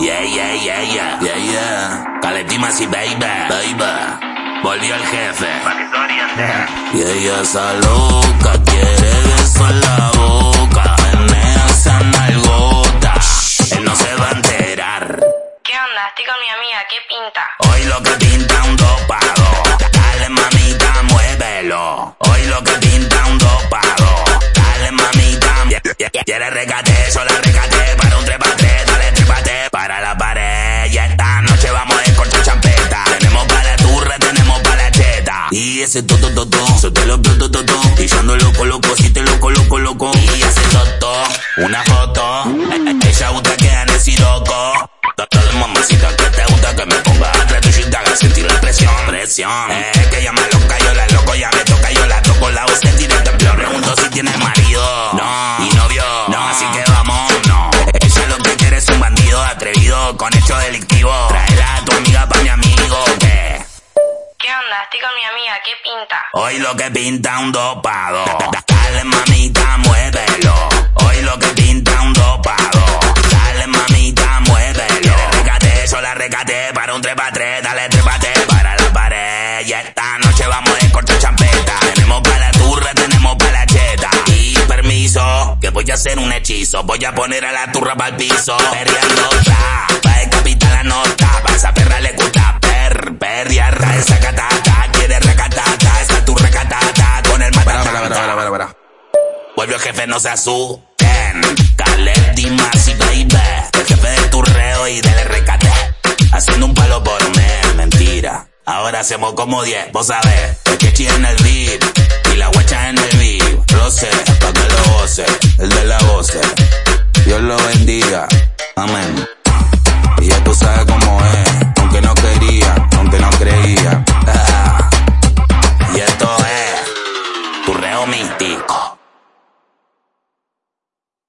Yeah, yeah, yeah, yeah. Yeah, yeah. Caletima y baby. Baby. Volvió el jefe. Y ella esa loca quiere beso en la boca. Menea esa nalgota. Él no se va a enterar. ¿Qué onda? Estoy con mi amiga, ¿qué pinta? Hoy lo que pinta un dopado. Dale mamita, muévelo. Hoy lo que pinta un dopado. Dale mamita. Quiere recate, Y ese toto toto, se te lo. Y yo ando loco loco, si te loco loco loco. Y ese toto, una foto. Ella gusta que ande siroco. Dale mamacita que te gusta que me ponga atrás tuyo y te haga sentir la presión. Presión. Es que ella me loca, yo la loco, ya me toca, yo la toco, la usted tiene temblor. Pregunto si tiene marido. No. Y novio. No, así que vamos. No. Ella lo que quiere es un bandido atrevido con hecho delictivo. Traela a tu amiga pa' mi amigo. ¿Qué? ¿Qué onda? Estoy con mi amiga, ¿qué pinta? Hoy lo que pinta un dopado. Dale mamita, muévelo. Hoy lo que pinta un dopado. Dale mamita, muévelo. Recate, yo la recate para un trepa tres. Dale trepate para la pared. Y esta noche vamos a escorchar champeta. Tenemos para la turra, tenemos para la cheta. Y permiso, que voy a hacer un hechizo. Voy a poner a la turra para el piso. Perreando, jefe, no se asusten. Caleb, Dimas y Baby. El jefe del turreo y del recate. Haciendo un palo por mes, mentira. Ahora hacemos como 10, vos sabés. El que chilla en el beat y la guacha en el beat. Roce, pa' que lo goce. El de la voce. Dios lo bendiga. Amén. Y ya tú sabes cómo es. Aunque no quería, aunque no creía. Y esto es Turreo místico.